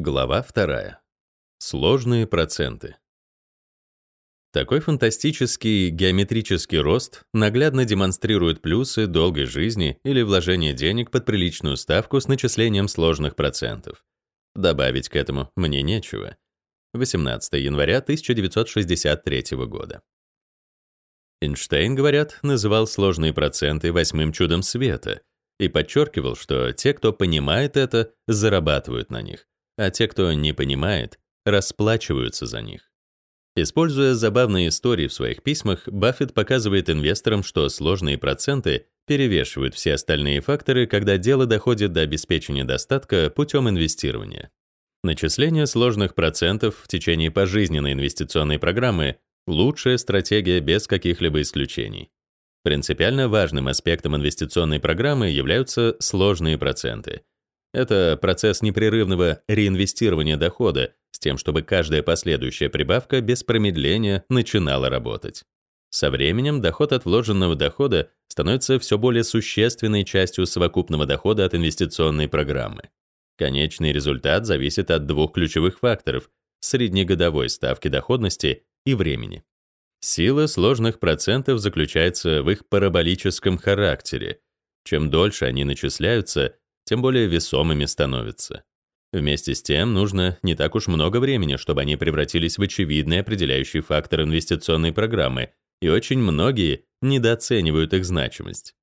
Глава 2. Сложные проценты. Такой фантастический геометрический рост наглядно демонстрирует плюсы долгой жизни или вложения денег под приличную ставку с начислением сложных процентов. Добавить к этому мне нечего. 18 января 1963 года. Эйнштейн, говорят, называл сложные проценты восьмым чудом света и подчеркивал, что те, кто понимает это, зарабатывают на них, а те, кто не понимает, расплачиваются за них. Используя забавные истории в своих письмах, Баффет показывает инвесторам, что сложные проценты перевешивают все остальные факторы, когда дело доходит до обеспечения достатка путем инвестирования. Начисление сложных процентов в течение пожизненной инвестиционной программы — лучшая стратегия без каких-либо исключений. Принципиально важным аспектом инвестиционной программы являются сложные проценты. Это процесс непрерывного реинвестирования дохода с тем, чтобы каждая последующая прибавка без промедления начинала работать. Со временем доход от вложенного дохода становится все более существенной частью совокупного дохода от инвестиционной программы. Конечный результат зависит от двух ключевых факторов — среднегодовой ставки доходности и времени. Сила сложных процентов заключается в их параболическом характере. Чем дольше они начисляются, тем более весомыми становятся. Вместе с тем, нужно не так уж много времени, чтобы они превратились в очевидный определяющий фактор инвестиционной программы, и очень многие недооценивают их значимость.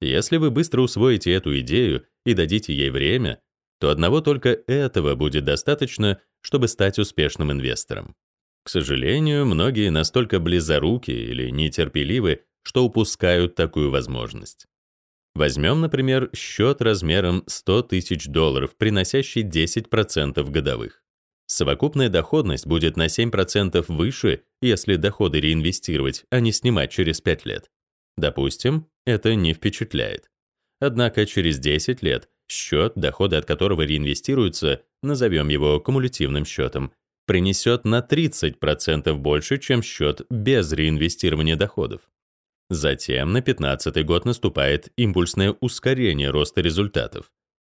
Если вы быстро усвоите эту идею и дадите ей время, то одного только этого будет достаточно, чтобы стать успешным инвестором. К сожалению, многие настолько близоруки или нетерпеливы, что упускают такую возможность. Возьмем, например, счет размером 100 тысяч долларов, приносящий 10% годовых. Совокупная доходность будет на 7% выше, если доходы реинвестировать, а не снимать через 5 лет. Допустим, это не впечатляет. Однако через 10 лет счет, доходы от которого реинвестируются, назовем его кумулятивным счетом, принесет на 30% больше, чем счет без реинвестирования доходов. Затем на 15 год наступает импульсное ускорение роста результатов.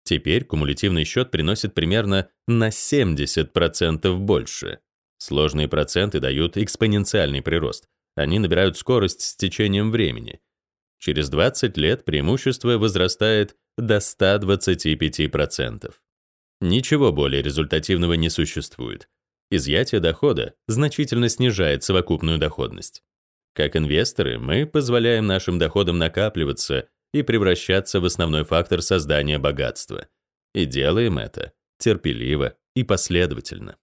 Теперь кумулятивный счет приносит примерно на 70% больше. Сложные проценты дают экспоненциальный прирост. Они набирают скорость с течением времени. Через 20 лет преимущество возрастает до 125%. Ничего более результативного не существует. Изъятие дохода значительно снижает совокупную доходность. Как инвесторы, мы позволяем нашим доходам накапливаться и превращаться в основной фактор создания богатства. И делаем это терпеливо и последовательно.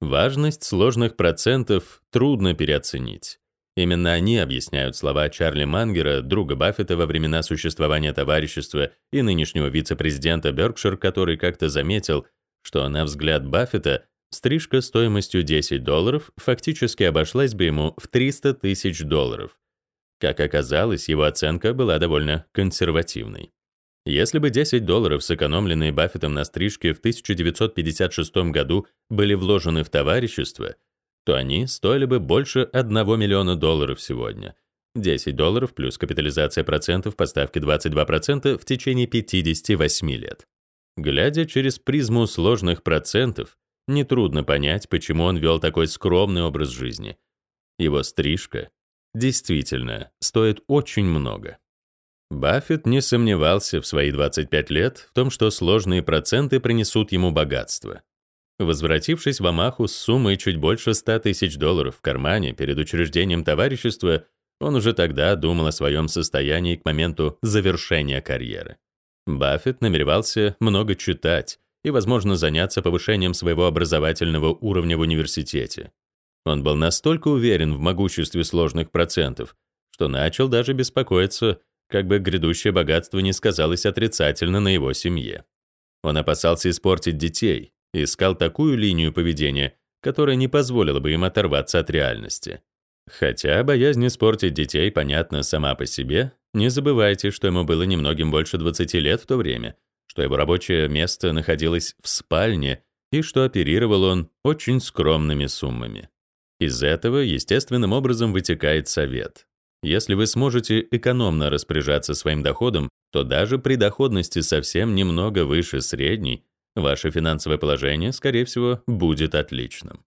Важность сложных процентов трудно переоценить. Именно они объясняют слова Чарли Мангера, друга Баффета во времена существования товарищества и нынешнего вице-президента Беркшир, который как-то заметил, что, на взгляд Баффета, Стрижка стоимостью 10 долларов фактически обошлась бы ему в 300 тысяч долларов. Как оказалось, его оценка была довольно консервативной. Если бы 10 долларов, сэкономленные Баффетом на стрижке в 1956 году, были вложены в товарищество, то они стоили бы больше 1 миллиона долларов сегодня. 10 долларов плюс капитализация процентов по ставке 22% в течение 58 лет. Глядя через призму сложных процентов, Нетрудно понять, почему он вел такой скромный образ жизни. Его стрижка действительно стоит очень много. Баффет не сомневался в свои 25 лет в том, что сложные проценты принесут ему богатство. Возвратившись в Амаху с суммой чуть больше 100 тысяч долларов в кармане перед учреждением товарищества, он уже тогда думал о своем состоянии к моменту завершения карьеры. Баффет намеревался много читать, и, возможно, заняться повышением своего образовательного уровня в университете. Он был настолько уверен в могуществе сложных процентов, что начал даже беспокоиться, как бы грядущее богатство не сказалось отрицательно на его семье. Он опасался испортить детей и искал такую линию поведения, которая не позволила бы им оторваться от реальности. Хотя боязнь испортить детей понятна сама по себе, не забывайте, что ему было немногим больше 20 лет в то время — что его рабочее место находилось в спальне и что оперировал он очень скромными суммами. Из этого естественным образом вытекает совет. Если вы сможете экономно распоряжаться своим доходом, то даже при доходности совсем немного выше средней, Ваше финансовое положение, скорее всего, будет отличным.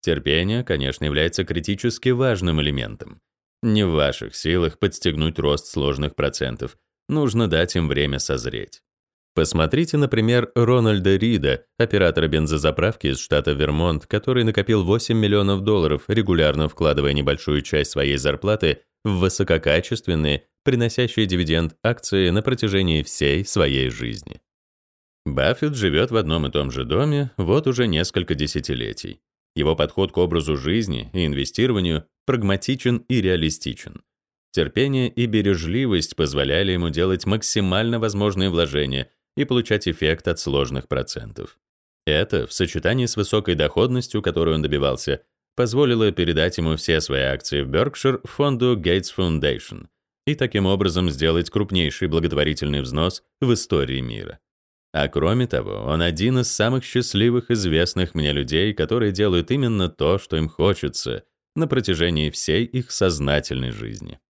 Терпение, конечно, является критически важным элементом. Не в ваших силах подстегнуть рост сложных процентов. Нужно дать им время созреть. Посмотрите, например, Рональда Рида, оператора бензозаправки из штата Вермонт, который накопил 8 миллионов долларов, регулярно вкладывая небольшую часть своей зарплаты в высококачественные, приносящие дивиденд акции на протяжении всей своей жизни. Баффет живет в одном и том же доме вот уже несколько десятилетий. Его подход к образу жизни и инвестированию прагматичен и реалистичен. Терпение и бережливость позволяли ему делать максимально возможные вложения и получать эффект от сложных процентов. Это, в сочетании с высокой доходностью, которую он добивался, позволило передать ему все свои акции в Berkshire фонду Gates Foundation и таким образом сделать крупнейший благотворительный взнос в истории мира. А кроме того, он один из самых счастливых известных мне людей, которые делают именно то, что им хочется, на протяжении всей их сознательной жизни.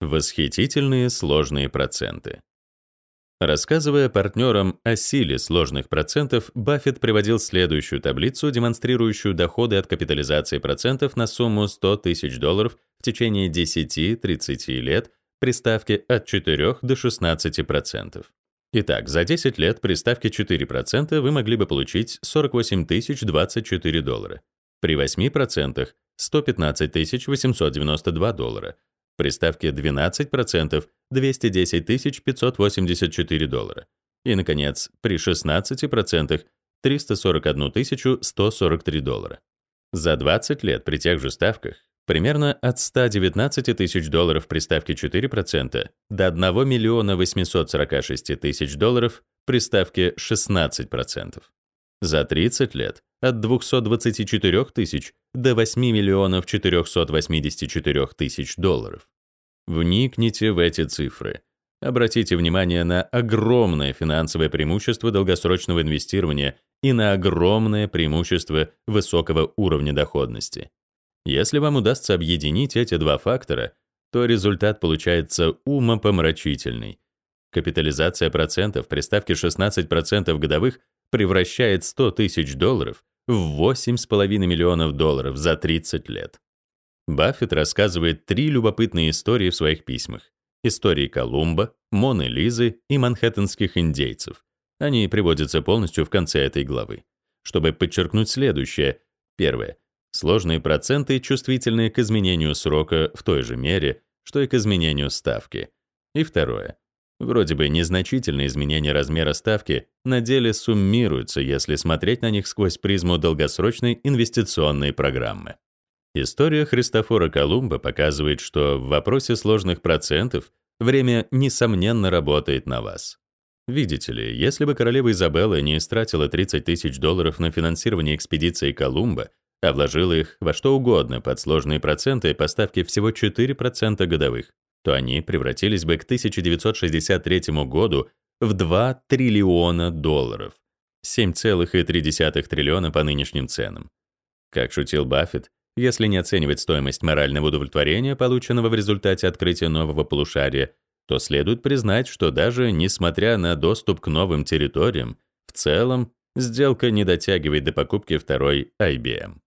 Восхитительные сложные проценты. Рассказывая партнерам о силе сложных процентов, Баффет приводил следующую таблицу, демонстрирующую доходы от капитализации процентов на сумму 100 тысяч долларов в течение 10-30 лет при ставке от 4 до 16%. Итак, за 10 лет при ставке 4% вы могли бы получить 48 024 доллара. При 8% — 115 892 доллара. При ставке 12% — 210 584 доллара. И, наконец, при 16% — 341 143 доллара. За 20 лет при тех же ставках примерно от 119 тысяч долларов при ставке 4% до 1 миллиона 846 тысяч долларов при ставке 16%. За 30 лет от 224 тысяч до 8 миллионов 484 тысяч долларов. Вникните в эти цифры. Обратите внимание на огромное финансовое преимущество долгосрочного инвестирования и на огромное преимущество высокого уровня доходности. Если вам удастся объединить эти два фактора, то результат получается умопомрачительный. Капитализация процентов при ставке 16% годовых превращает 100 тысяч долларов в 8,5 миллионов долларов за 30 лет. Баффет рассказывает три любопытные истории в своих письмах. Истории Колумба, Моны Лизы и манхэттенских индейцев. Они приводятся полностью в конце этой главы. Чтобы подчеркнуть следующее. Первое. Сложные проценты чувствительны к изменению срока в той же мере, что и к изменению ставки. И второе. Вроде бы незначительные изменения размера ставки на деле суммируются, если смотреть на них сквозь призму долгосрочной инвестиционной программы. История Христофора Колумба показывает, что в вопросе сложных процентов время, несомненно, работает на вас. Видите ли, если бы королева Изабелла не истратила 30 тысяч долларов на финансирование экспедиции Колумба, а вложила их во что угодно под сложные проценты по ставке всего 4% годовых, то они превратились бы к 1963 году в 2 триллиона долларов, 7,3 триллиона по нынешним ценам. Как шутил Баффет, если не оценивать стоимость морального удовлетворения, полученного в результате открытия нового полушария, то следует признать, что даже несмотря на доступ к новым территориям, в целом сделка не дотягивает до покупки второй IBM.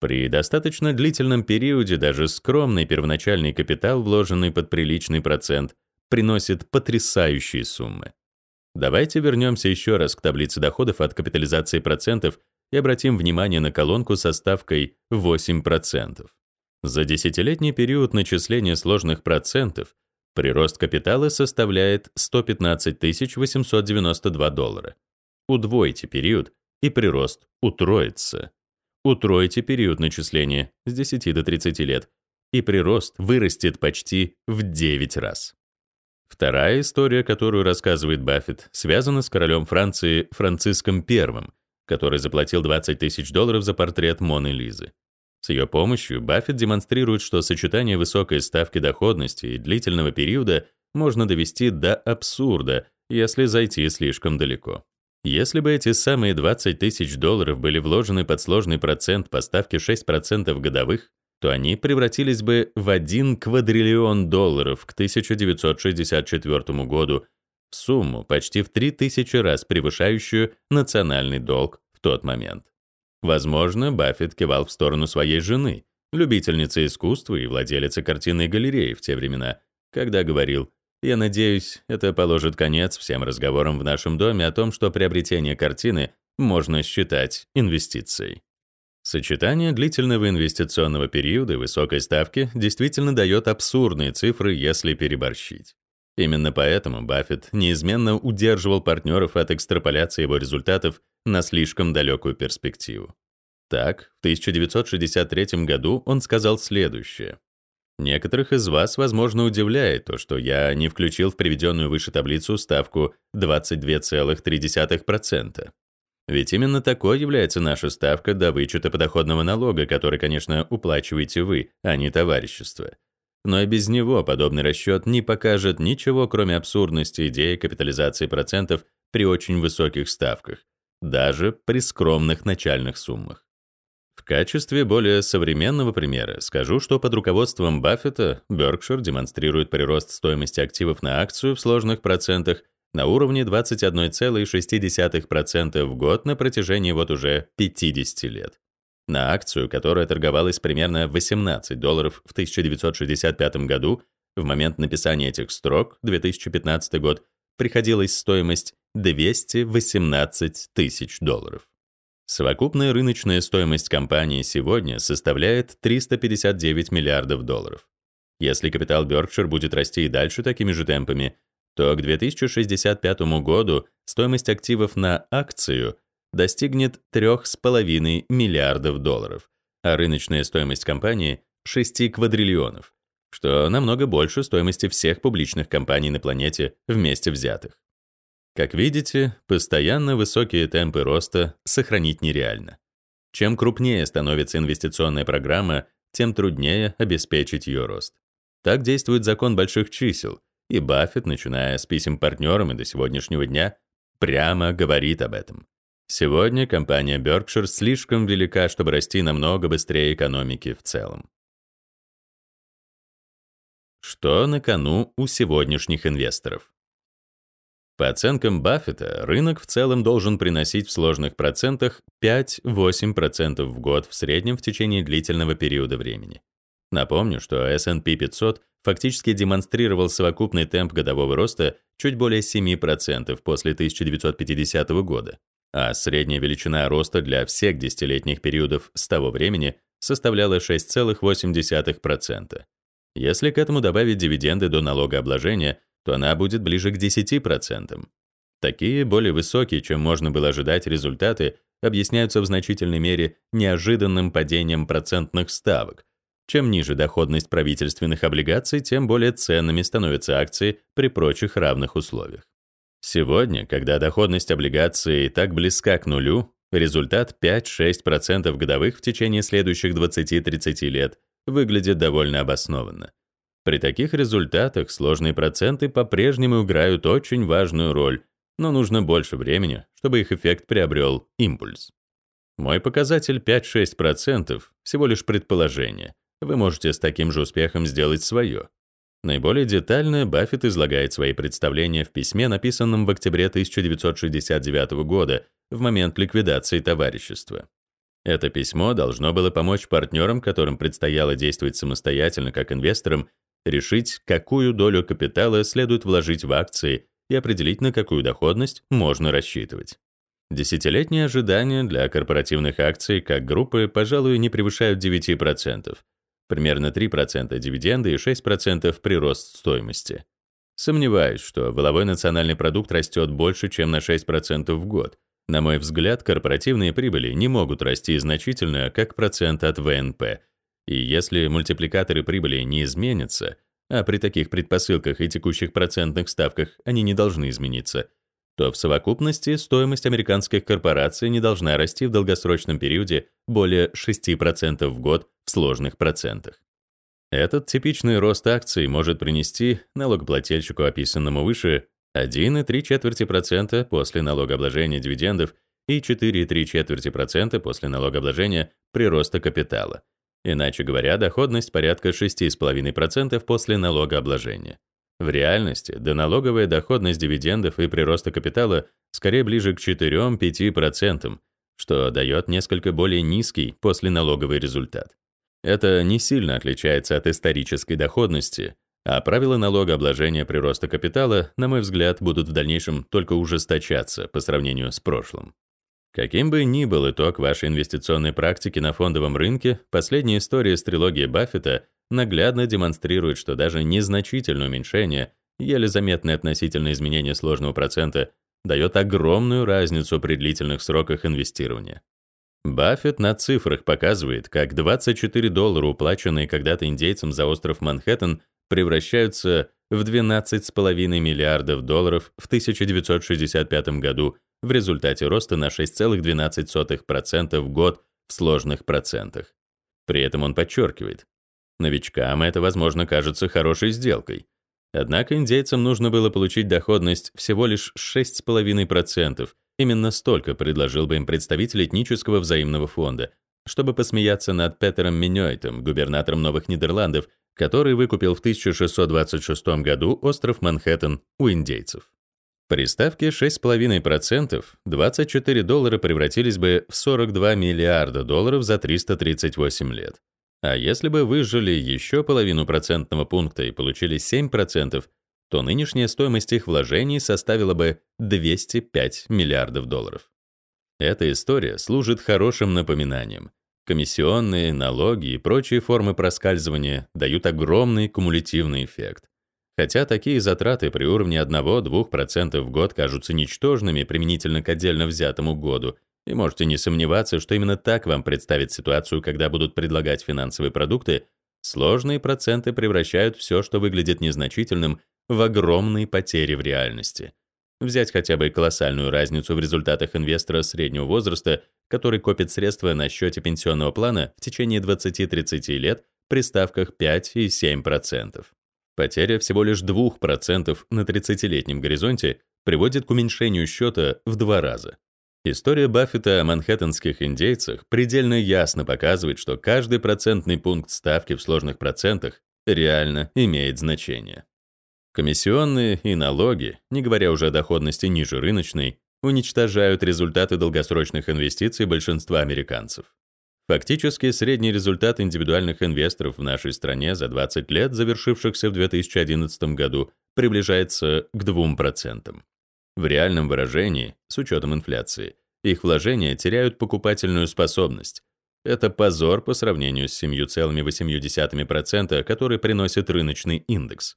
При достаточно длительном периоде даже скромный первоначальный капитал, вложенный под приличный процент, приносит потрясающие суммы. Давайте вернемся еще раз к таблице доходов от капитализации процентов и обратим внимание на колонку со ставкой 8%. За десятилетний период начисления сложных процентов прирост капитала составляет 115 892 доллара. Удвойте период, и прирост утроится. Утройте период начисления с 10 до 30 лет, и прирост вырастет почти в 9 раз. Вторая история, которую рассказывает Баффет, связана с королем Франции Франциском I, который заплатил 20 тысяч долларов за портрет Моны Лизы. С ее помощью Баффет демонстрирует, что сочетание высокой ставки доходности и длительного периода можно довести до абсурда, если зайти слишком далеко. Если бы эти самые 20 тысяч долларов были вложены под сложный процент по ставке 6% годовых, то они превратились бы в 1 квадриллион долларов к 1964 году, в сумму почти в 3000 раз превышающую национальный долг в тот момент. Возможно, Баффет кивал в сторону своей жены, любительницы искусства и владелицы картинной галереи в те времена, когда говорил «Я надеюсь, это положит конец всем разговорам в нашем доме о том, что приобретение картины можно считать инвестицией». Сочетание длительного инвестиционного периода и высокой ставки действительно дает абсурдные цифры, если переборщить. Именно поэтому Баффет неизменно удерживал партнеров от экстраполяции его результатов на слишком далекую перспективу. Так, в 1963 году он сказал следующее. Некоторых из вас, возможно, удивляет то, что я не включил в приведенную выше таблицу ставку 22,3%. Ведь именно такой является наша ставка до вычета подоходного налога, который, конечно, уплачиваете вы, а не товарищество. Но и без него подобный расчет не покажет ничего, кроме абсурдности идеи капитализации процентов при очень высоких ставках, даже при скромных начальных суммах. Качестве более современного примера скажу, что под руководством Баффета Berkshire демонстрирует прирост стоимости активов на акцию в сложных процентах на уровне 21,6% в год на протяжении вот уже 50 лет. На акцию, которая торговалась примерно 18 долларов в 1965 году, в момент написания этих строк, 2015 год, приходилась стоимость 218 тысяч долларов. Совокупная рыночная стоимость компании сегодня составляет 359 миллиардов долларов. Если капитал Berkshire будет расти и дальше такими же темпами, то к 2065 году стоимость активов на акцию достигнет 3,5 миллиардов долларов, а рыночная стоимость компании — 6 квадриллионов, что намного больше стоимости всех публичных компаний на планете вместе взятых. Как видите, постоянно высокие темпы роста сохранить нереально. Чем крупнее становится инвестиционная программа, тем труднее обеспечить ее рост. Так действует закон больших чисел, и Баффет, начиная с писем партнерам и до сегодняшнего дня, прямо говорит об этом. Сегодня компания Berkshire слишком велика, чтобы расти намного быстрее экономики в целом. Что на кону у сегодняшних инвесторов? По оценкам Баффета, рынок в целом должен приносить в сложных процентах 5-8% в год в среднем в течение длительного периода времени. Напомню, что S&P 500 фактически демонстрировал совокупный темп годового роста чуть более 7% после 1950 года, а средняя величина роста для всех десятилетних периодов с того времени составляла 6,8%. Если к этому добавить дивиденды до налогообложения, то она будет ближе к 10%. Такие более высокие, чем можно было ожидать, результаты объясняются в значительной мере неожиданным падением процентных ставок, чем ниже доходность правительственных облигаций, тем более ценными становятся акции при прочих равных условиях. Сегодня, когда доходность облигаций так близка к нулю, результат 5-6% годовых в течение следующих 20-30 лет выглядит довольно обоснованно. При таких результатах сложные проценты по-прежнему играют очень важную роль, но нужно больше времени, чтобы их эффект приобрел импульс. Мой показатель 5-6% всего лишь предположение, вы можете с таким же успехом сделать свое. Наиболее детально Баффет излагает свои представления в письме, написанном в октябре 1969 года, в момент ликвидации товарищества. Это письмо должно было помочь партнерам, которым предстояло действовать самостоятельно как инвесторам, решить, какую долю капитала следует вложить в акции и определить, на какую доходность можно рассчитывать. Десятилетние ожидания для корпоративных акций как группы, пожалуй, не превышают 9%, примерно 3% дивиденды и 6% прирост стоимости. Сомневаюсь, что воловой национальный продукт растет больше, чем на 6% в год. На мой взгляд, корпоративные прибыли не могут расти значительно, как процент от ВНП. И если мультипликаторы прибыли не изменятся, а при таких предпосылках и текущих процентных ставках они не должны измениться, то в совокупности стоимость американских корпораций не должна расти в долгосрочном периоде более 6% в год в сложных процентах. Этот типичный рост акций может принести налогоплательщику, описанному выше, 1,3% после налогообложения дивидендов и 4,3% после налогообложения прироста капитала. Иначе говоря, доходность порядка 6,5% после налогообложения. В реальности доналоговая доходность дивидендов и прироста капитала скорее ближе к 4-5%, что дает несколько более низкий посленалоговый результат. Это не сильно отличается от исторической доходности, а правила налогообложения прироста капитала, на мой взгляд, будут в дальнейшем только ужесточаться по сравнению с прошлым. Каким бы ни был итог вашей инвестиционной практики на фондовом рынке, последняя история из трилогии Баффета наглядно демонстрирует, что даже незначительное уменьшение, еле заметное относительное изменение сложного процента, дает огромную разницу при длительных сроках инвестирования. Баффет на цифрах показывает, как 24 доллара, уплаченные когда-то индейцам за остров Манхэттен, превращаются в 12,5 миллиардов долларов в 1965 году в результате роста на 6,12% в год в сложных процентах. При этом он подчеркивает, новичкам это, возможно, кажется хорошей сделкой. Однако индейцам нужно было получить доходность всего лишь 6,5%. Именно столько предложил бы им представитель этнического взаимного фонда, чтобы посмеяться над Петером Миньойтом, губернатором Новых Нидерландов, который выкупил в 1626 году остров Манхэттен у индейцев. При ставке 6,5% 24 доллара превратились бы в 42 миллиарда долларов за 338 лет. А если бы выжили еще половину процентного пункта и получили 7%, то нынешняя стоимость их вложений составила бы 205 миллиардов долларов. Эта история служит хорошим напоминанием. Комиссионные, налоги и прочие формы проскальзывания дают огромный кумулятивный эффект. Хотя такие затраты при уровне 1-2% в год кажутся ничтожными применительно к отдельно взятому году, и можете не сомневаться, что именно так вам представить ситуацию, когда будут предлагать финансовые продукты, сложные проценты превращают все, что выглядит незначительным, в огромные потери в реальности. Взять хотя бы колоссальную разницу в результатах инвестора среднего возраста, который копит средства на счете пенсионного плана в течение 20-30 лет при ставках 5 и 7%. Потеря всего лишь 2% на 30-летнем горизонте приводит к уменьшению счета в два раза. История Баффета о манхэттенских индейцах предельно ясно показывает, что каждый процентный пункт ставки в сложных процентах реально имеет значение. Комиссионные и налоги, не говоря уже о доходности ниже рыночной, уничтожают результаты долгосрочных инвестиций большинства американцев. Фактически, средний результат индивидуальных инвесторов в нашей стране за 20 лет, завершившихся в 2011 году, приближается к 2%. В реальном выражении, с учетом инфляции, их вложения теряют покупательную способность. Это позор по сравнению с 7,8%, который приносит рыночный индекс.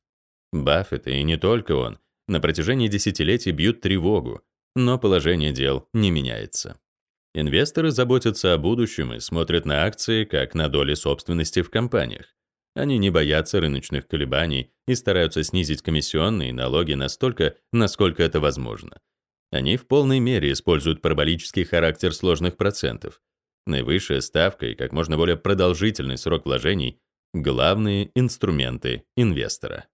Баффет, и не только он, на протяжении десятилетий бьют тревогу, но положение дел не меняется. Инвесторы заботятся о будущем и смотрят на акции как на доли собственности в компаниях. Они не боятся рыночных колебаний и стараются снизить комиссионные и налоги настолько, насколько это возможно. Они в полной мере используют параболический характер сложных процентов. Наивысшая ставка и как можно более продолжительный срок вложений — главные инструменты инвестора.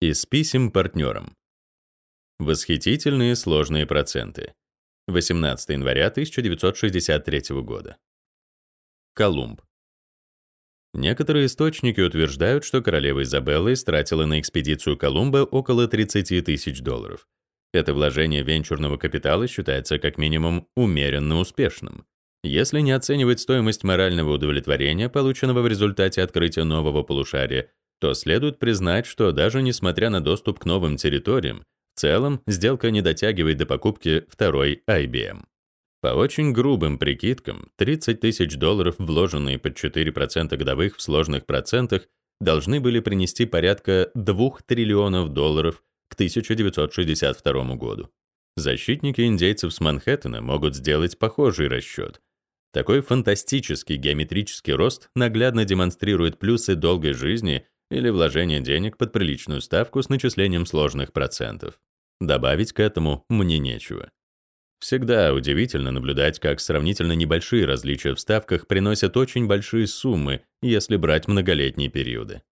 Из писем партнерам. Восхитительные сложные проценты. 18 января 1963 года. Колумб. Некоторые источники утверждают, что королева Изабелла истратила на экспедицию Колумба около 30 тысяч долларов. Это вложение венчурного капитала считается как минимум умеренно успешным. Если не оценивать стоимость морального удовлетворения, полученного в результате открытия нового полушария, то следует признать, что даже несмотря на доступ к новым территориям, целом, сделка не дотягивает до покупки второй IBM. По очень грубым прикидкам, 30 тысяч долларов, вложенные под 4% годовых в сложных процентах, должны были принести порядка 2 триллионов долларов к 1962 году. Защитники индейцев с Манхэттена могут сделать похожий расчет. Такой фантастический геометрический рост наглядно демонстрирует плюсы долгой жизни или вложения денег под приличную ставку с начислением сложных процентов. Добавить к этому мне нечего. Всегда удивительно наблюдать, как сравнительно небольшие различия в ставках приносят очень большие суммы, если брать многолетние периоды.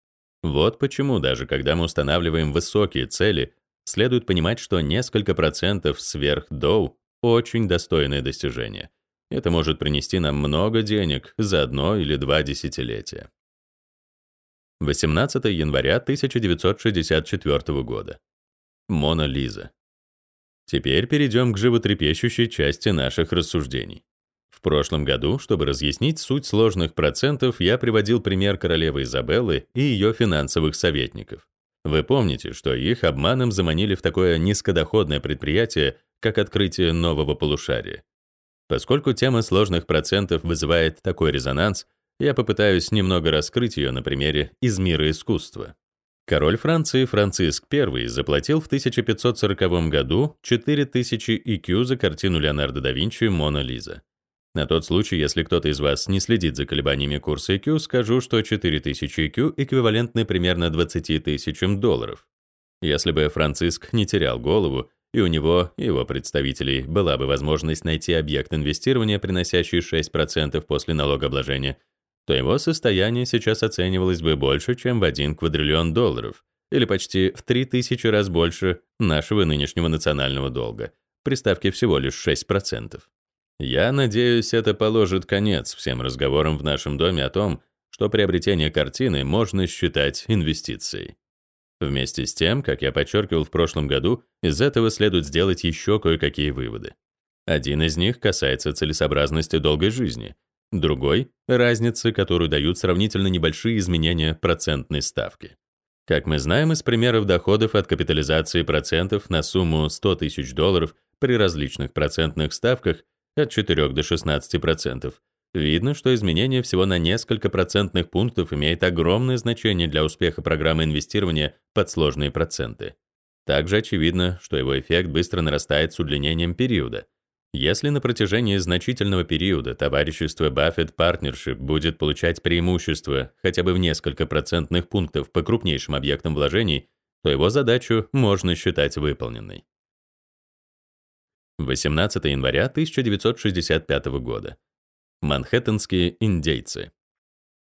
Вот почему даже когда мы устанавливаем высокие цели, следует понимать, что несколько процентов сверх доу — очень достойное достижение. Это может принести нам много денег за одно или два десятилетия. 18 января 1964 года. Мона Лиза. Теперь перейдем к животрепещущей части наших рассуждений. В прошлом году, чтобы разъяснить суть сложных процентов, я приводил пример королевы Изабеллы и ее финансовых советников. Вы помните, что их обманом заманили в такое низкодоходное предприятие, как открытие нового полушария. Поскольку тема сложных процентов вызывает такой резонанс, я попытаюсь немного раскрыть ее на примере из мира искусства. Король Франции Франциск I заплатил в 1540 году 4000 IQ за картину Леонардо да Винчи «Мона Лиза». На тот случай, если кто-то из вас не следит за колебаниями курса IQ, скажу, что 4000 IQ эквивалентны примерно 20 тысячам долларов. Если бы Франциск не терял голову, и у него, и его представителей, была бы возможность найти объект инвестирования, приносящий 6% после налогообложения, то его состояние сейчас оценивалось бы больше, чем в 1 квадриллион долларов, или почти в 3000 раз больше нашего нынешнего национального долга, при ставке всего лишь 6%. Я надеюсь, это положит конец всем разговорам в нашем доме о том, что приобретение картины можно считать инвестицией. Вместе с тем, как я подчеркивал в прошлом году, из этого следует сделать еще кое-какие выводы. Один из них касается целесообразности долгой жизни, другой — разницы, которую дают сравнительно небольшие изменения процентной ставки. Как мы знаем из примеров доходов от капитализации процентов на сумму 100 тысяч долларов при различных процентных ставках, от 4 до 16%, видно, что изменение всего на несколько процентных пунктов имеет огромное значение для успеха программы инвестирования под сложные проценты. Также очевидно, что его эффект быстро нарастает с удлинением периода. Если на протяжении значительного периода товарищество Buffett Partnership будет получать преимущество хотя бы в несколько процентных пунктов по крупнейшим объектам вложений, то его задачу можно считать выполненной. 18 января 1965 года. Манхэттенские индейцы.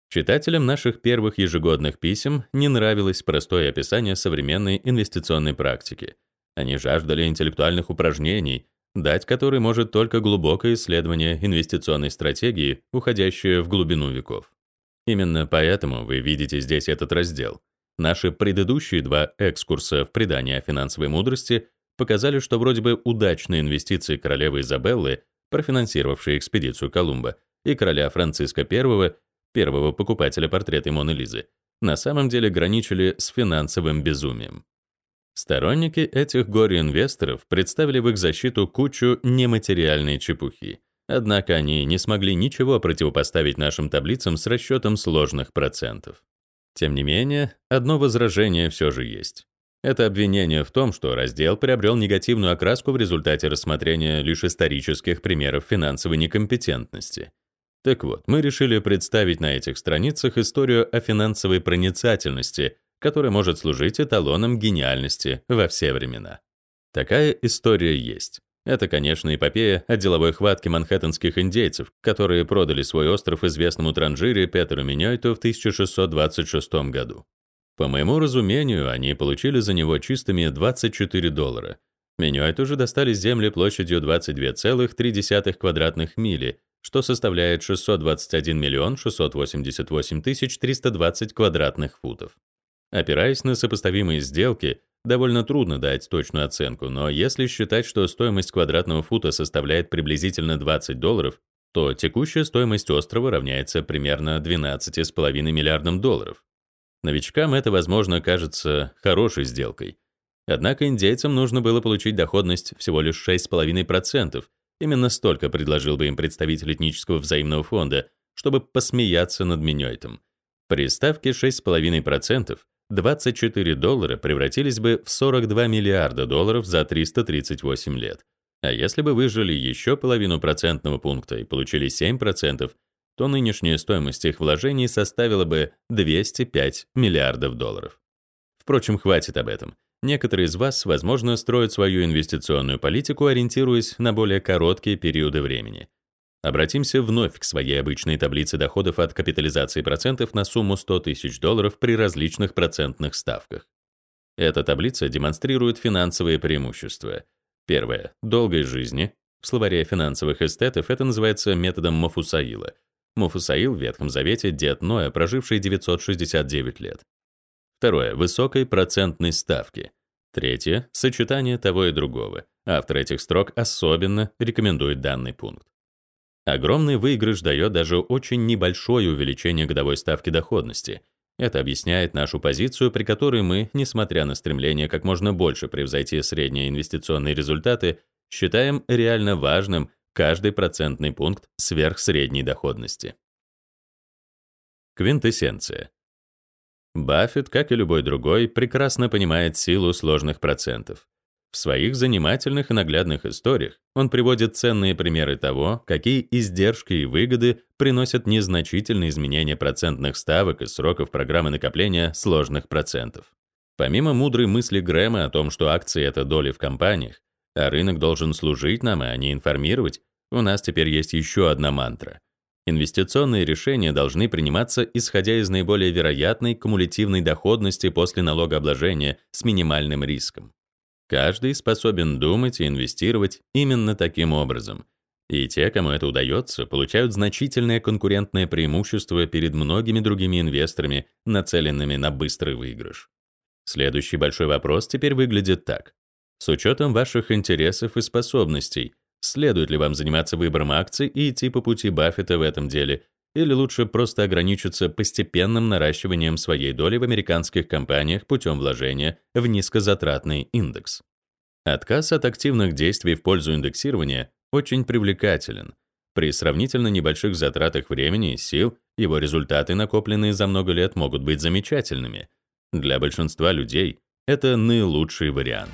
Читателям наших первых ежегодных писем не нравилось простое описание современной инвестиционной практики. Они жаждали интеллектуальных упражнений, дать которые может только глубокое исследование инвестиционной стратегии, уходящее в глубину веков. Именно поэтому вы видите здесь этот раздел. Наши предыдущие два экскурса в предание о финансовой мудрости показали, что вроде бы удачные инвестиции королевы Изабеллы, профинансировавшей экспедицию Колумба, и короля Франциска I, первого покупателя портрета Моны Лизы, на самом деле граничили с финансовым безумием. Сторонники этих горе-инвесторов представили в их защиту кучу нематериальной чепухи. Однако они не смогли ничего противопоставить нашим таблицам с расчетом сложных процентов. Тем не менее, одно возражение все же есть. Это обвинение в том, что раздел приобрел негативную окраску в результате рассмотрения лишь исторических примеров финансовой некомпетентности. Так вот, мы решили представить на этих страницах историю о финансовой проницательности, которая может служить эталоном гениальности во все времена. Такая история есть. Это, конечно, эпопея о деловой хватке манхэттенских индейцев, которые продали свой остров известному транжире Петеру Миньойту в 1626 году. По моему разумению, они получили за него чистыми 24 доллара. Миньойту же достались земли площадью 22,3 квадратных мили, что составляет 621 миллион 688 тысяч 320 квадратных футов. Опираясь на сопоставимые сделки, довольно трудно дать точную оценку, но если считать, что стоимость квадратного фута составляет приблизительно 20 долларов, то текущая стоимость острова равняется примерно 12,5 миллиардам долларов. Новичкам это, возможно, кажется хорошей сделкой. Однако индейцам нужно было получить доходность всего лишь 6,5%. Именно столько предложил бы им представитель этнического взаимного фонда, чтобы посмеяться над Миньойтом. При ставке 6,5% 24 доллара превратились бы в 42 миллиарда долларов за 338 лет. А если бы выжили еще половину процентного пункта и получили 7%, то нынешняя стоимость их вложений составила бы 205 миллиардов долларов. Впрочем, хватит об этом. Некоторые из вас, возможно, строят свою инвестиционную политику, ориентируясь на более короткие периоды времени. Обратимся вновь к своей обычной таблице доходов от капитализации процентов на сумму 100 тысяч долларов при различных процентных ставках. Эта таблица демонстрирует финансовые преимущества. Первое — долгой жизни. В словаре финансовых эстетов это называется методом Мафусаила — Муфусаил в Ветхом Завете — дед Ноя, проживший 969 лет. Второе — высокой процентной ставки. Третье — сочетание того и другого. Автор этих строк особенно рекомендует данный пункт. Огромный выигрыш дает даже очень небольшое увеличение годовой ставки доходности. Это объясняет нашу позицию, при которой мы, несмотря на стремление как можно больше превзойти средние инвестиционные результаты, считаем реально важным каждый процентный пункт сверхсредней доходности. Квинтэссенция. Баффет, как и любой другой, прекрасно понимает силу сложных процентов. В своих занимательных и наглядных историях он приводит ценные примеры того, какие издержки и выгоды приносят незначительные изменения процентных ставок и сроков программы накопления сложных процентов. Помимо мудрой мысли Грэма о том, что акции — это доли в компаниях, а рынок должен служить нам, а не информировать, у нас теперь есть еще одна мантра. Инвестиционные решения должны приниматься исходя из наиболее вероятной кумулятивной доходности после налогообложения с минимальным риском. Каждый способен думать и инвестировать именно таким образом. И те, кому это удается, получают значительное конкурентное преимущество перед многими другими инвесторами, нацеленными на быстрый выигрыш. Следующий большой вопрос теперь выглядит так. С учетом ваших интересов и способностей, следует ли вам заниматься выбором акций и идти по пути Баффета в этом деле, или лучше просто ограничиться постепенным наращиванием своей доли в американских компаниях путем вложения в низкозатратный индекс. Отказ от активных действий в пользу индексирования очень привлекателен. При сравнительно небольших затратах времени и сил его результаты, накопленные за много лет, могут быть замечательными. Для большинства людей это наилучший вариант.